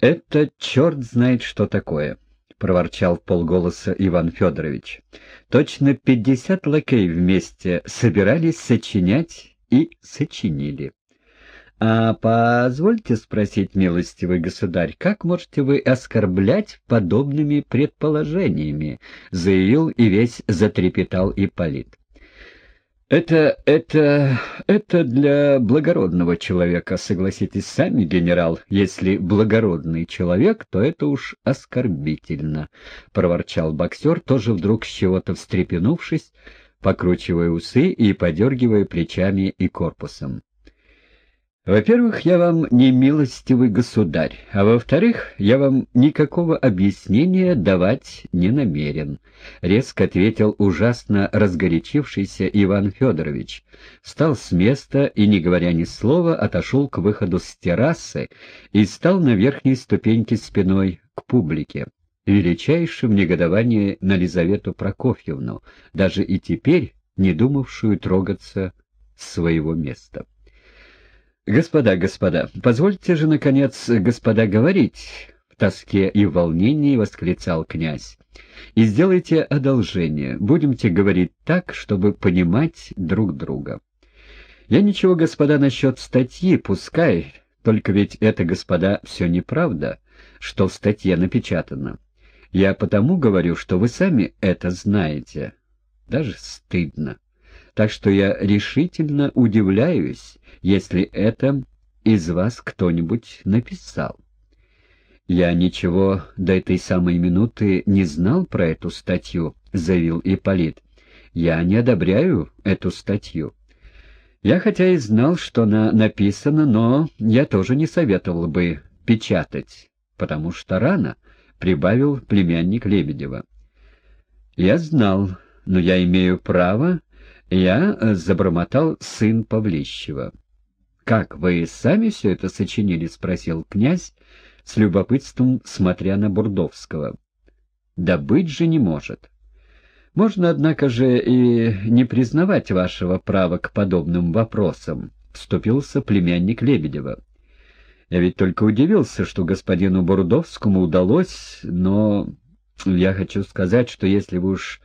Это черт знает, что такое, — проворчал полголоса Иван Федорович. Точно пятьдесят лакей вместе собирались сочинять и сочинили. «А позвольте спросить, милостивый государь, как можете вы оскорблять подобными предположениями?» — заявил и весь затрепетал Ипполит. «Это... это... это для благородного человека, согласитесь сами, генерал. Если благородный человек, то это уж оскорбительно», — проворчал боксер, тоже вдруг с чего-то встрепенувшись, покручивая усы и подергивая плечами и корпусом. Во-первых, я вам не милостивый государь, а во-вторых, я вам никакого объяснения давать не намерен, — резко ответил ужасно разгорячившийся Иван Федорович. Встал с места и, не говоря ни слова, отошел к выходу с террасы и стал на верхней ступеньке спиной к публике, в величайшем негодовании на Лизавету Прокофьевну, даже и теперь не думавшую трогаться с своего места. «Господа, господа, позвольте же, наконец, господа, говорить!» — в тоске и в волнении восклицал князь. «И сделайте одолжение, будемте говорить так, чтобы понимать друг друга. Я ничего, господа, насчет статьи, пускай, только ведь это, господа, все неправда, что в статье напечатано. Я потому говорю, что вы сами это знаете. Даже стыдно. Так что я решительно удивляюсь, если это из вас кто-нибудь написал. «Я ничего до этой самой минуты не знал про эту статью», — заявил Ипполит. «Я не одобряю эту статью. Я хотя и знал, что она написана, но я тоже не советовал бы печатать, потому что рано», — прибавил племянник Лебедева. «Я знал, но я имею право...» Я забормотал сын Павлищева. «Как, вы сами все это сочинили?» — спросил князь, с любопытством смотря на Бурдовского. «Да быть же не может. Можно, однако же, и не признавать вашего права к подобным вопросам», — вступился племянник Лебедева. «Я ведь только удивился, что господину Бурдовскому удалось, но я хочу сказать, что если вы уж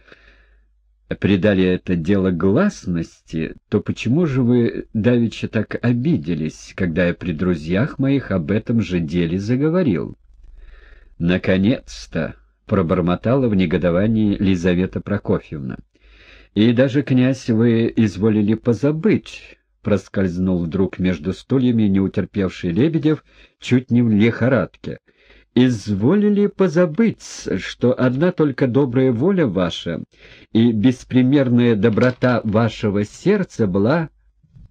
придали это дело гласности, то почему же вы давеча так обиделись, когда я при друзьях моих об этом же деле заговорил? Наконец-то! — пробормотала в негодовании Лизавета Прокофьевна. «И даже, князь, вы изволили позабыть», — проскользнул вдруг между стульями неутерпевший Лебедев чуть не в лихорадке изволили позабыть, что одна только добрая воля ваша и беспримерная доброта вашего сердца была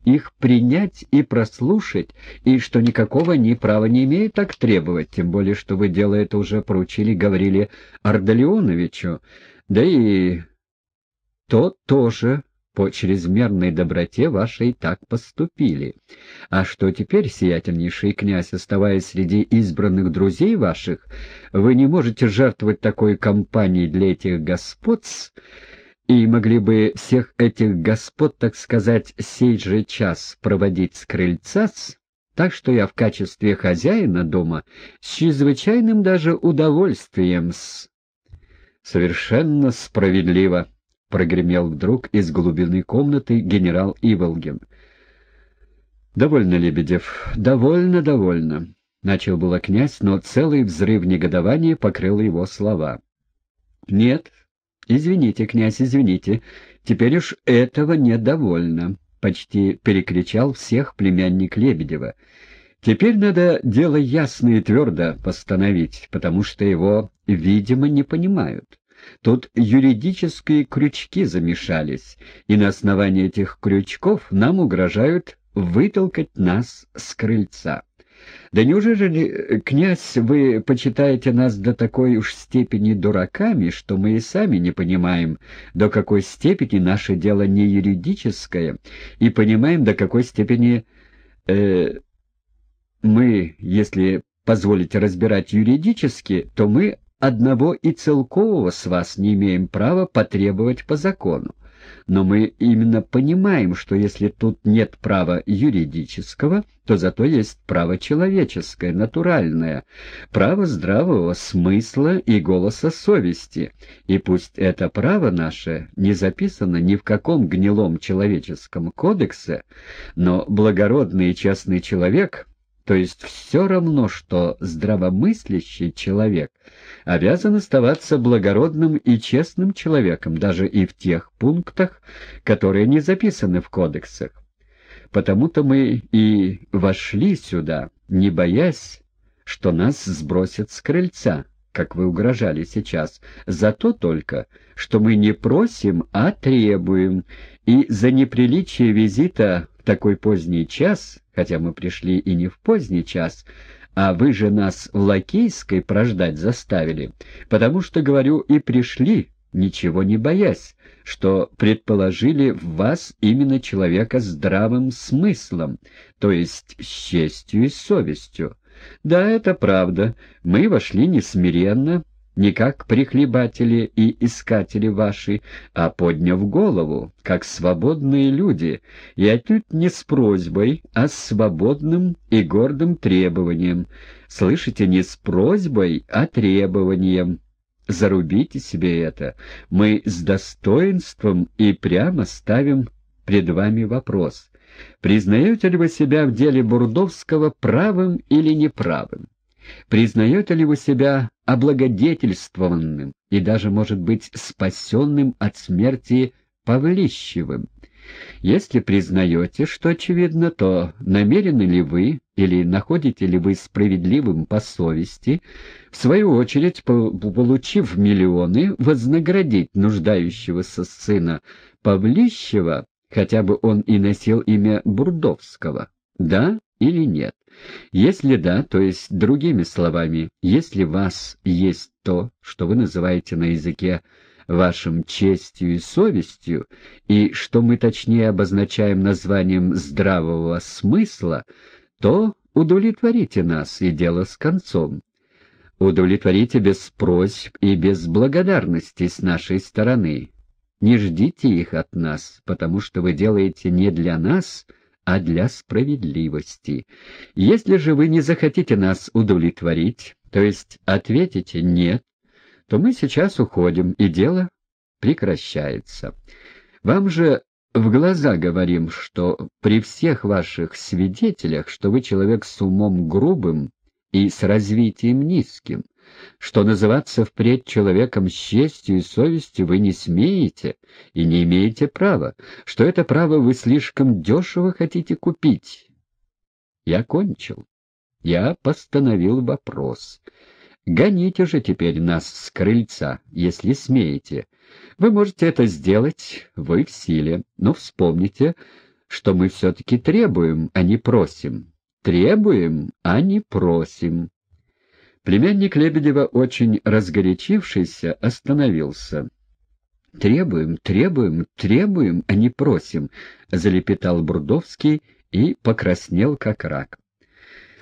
их принять и прослушать, и что никакого ни права не имеет так требовать, тем более, что вы дело это уже поручили, говорили Ардалионовичу, да и то тоже по чрезмерной доброте вашей так поступили. А что теперь, сиятельнейший князь, оставаясь среди избранных друзей ваших, вы не можете жертвовать такой компанией для этих господ, и могли бы всех этих господ, так сказать, сей же час проводить с крыльца, так что я в качестве хозяина дома с чрезвычайным даже удовольствием с... Совершенно справедливо прогремел вдруг из глубины комнаты генерал Иволгин. «Довольно, Лебедев, довольно, довольно», — начал было князь, но целый взрыв негодования покрыл его слова. «Нет, извините, князь, извините, теперь уж этого недовольно», — почти перекричал всех племянник Лебедева. «Теперь надо дело ясно и твердо постановить, потому что его, видимо, не понимают». Тут юридические крючки замешались, и на основании этих крючков нам угрожают вытолкать нас с крыльца. Да неужели, князь, вы почитаете нас до такой уж степени дураками, что мы и сами не понимаем, до какой степени наше дело не юридическое, и понимаем, до какой степени э, мы, если позволите разбирать юридически, то мы одного и целкового с вас не имеем права потребовать по закону. но мы именно понимаем, что если тут нет права юридического, то зато есть право человеческое, натуральное, право здравого смысла и голоса совести. И пусть это право наше не записано ни в каком гнилом человеческом кодексе, но благородный и честный человек — то есть все равно, что здравомыслящий человек обязан оставаться благородным и честным человеком, даже и в тех пунктах, которые не записаны в кодексах. Потому-то мы и вошли сюда, не боясь, что нас сбросят с крыльца, как вы угрожали сейчас, за то только, что мы не просим, а требуем, и за неприличие визита в такой поздний час хотя мы пришли и не в поздний час, а вы же нас в Лакейской прождать заставили, потому что, говорю, и пришли, ничего не боясь, что предположили в вас именно человека с здравым смыслом, то есть с честью и совестью. Да, это правда, мы вошли несмиренно, не как прихлебатели и искатели ваши, а подняв голову, как свободные люди, и отнюдь не с просьбой, а с свободным и гордым требованием. Слышите, не с просьбой, а требованием. Зарубите себе это. Мы с достоинством и прямо ставим пред вами вопрос. Признаете ли вы себя в деле Бурдовского правым или неправым? Признаете ли вы себя облагодетельствованным и даже, может быть, спасенным от смерти Павлищевым? Если признаете, что очевидно, то намерены ли вы или находите ли вы справедливым по совести, в свою очередь, получив миллионы, вознаградить нуждающегося сына Павлищева, хотя бы он и носил имя Бурдовского? Да или нет? Если да, то есть другими словами, если вас есть то, что вы называете на языке вашим честью и совестью, и что мы точнее обозначаем названием здравого смысла, то удовлетворите нас, и дело с концом. Удовлетворите без просьб и без благодарности с нашей стороны. Не ждите их от нас, потому что вы делаете не для нас, — а для справедливости. Если же вы не захотите нас удовлетворить, то есть ответите «нет», то мы сейчас уходим, и дело прекращается. Вам же в глаза говорим, что при всех ваших свидетелях, что вы человек с умом грубым и с развитием низким, что называться впредь человеком с честью и совестью вы не смеете и не имеете права, что это право вы слишком дешево хотите купить. Я кончил. Я постановил вопрос. Гоните же теперь нас с крыльца, если смеете. Вы можете это сделать, вы в силе, но вспомните, что мы все-таки требуем, а не просим. Требуем, а не просим. Племянник Лебедева, очень разгорячившийся, остановился. «Требуем, требуем, требуем, а не просим», — залепетал Бурдовский и покраснел, как рак.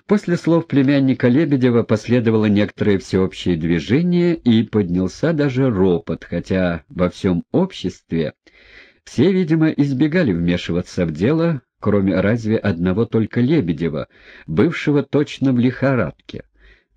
После слов племянника Лебедева последовало некоторое всеобщее движение и поднялся даже ропот, хотя во всем обществе все, видимо, избегали вмешиваться в дело, кроме разве одного только Лебедева, бывшего точно в лихорадке.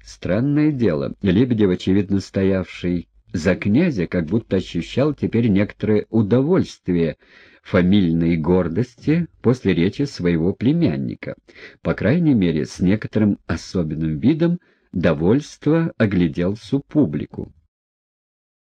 Странное дело, Лебедев, очевидно стоявший за князя, как будто ощущал теперь некоторое удовольствие фамильной гордости после речи своего племянника. По крайней мере, с некоторым особенным видом довольство оглядел всю публику.